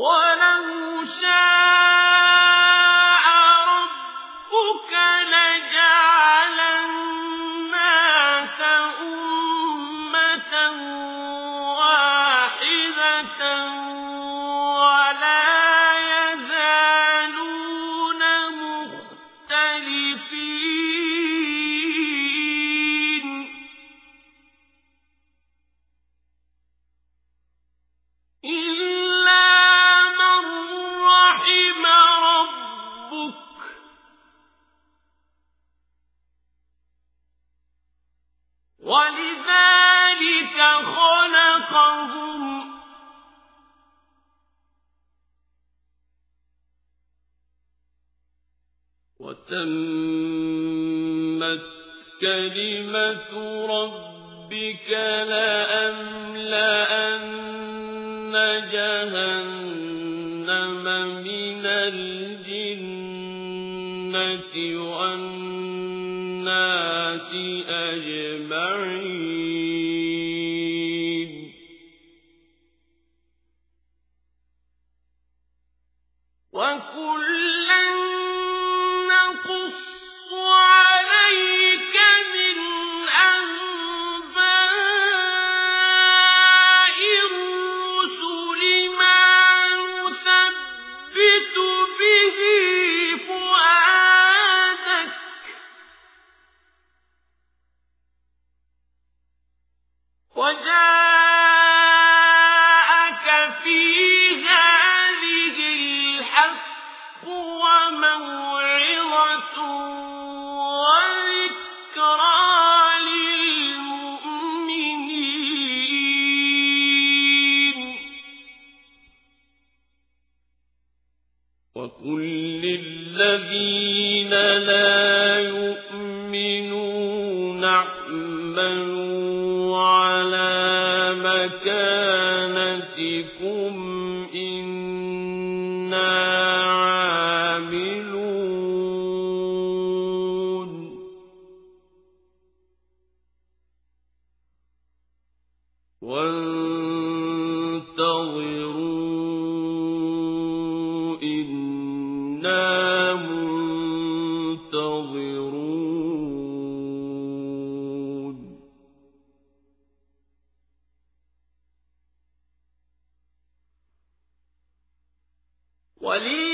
ولو شاء ربك لجعل الناس أمة واحدة وتمت كلمة ربك لأملأن جهنم من الجنة والناس أجمعين. وكلا وجاءك في هذه الحق وموعظة وذكرى للمؤمنين. وقل للذين لا يؤمنون اعملوا على مكانتكم إنا عاملون. وانتظروا ولله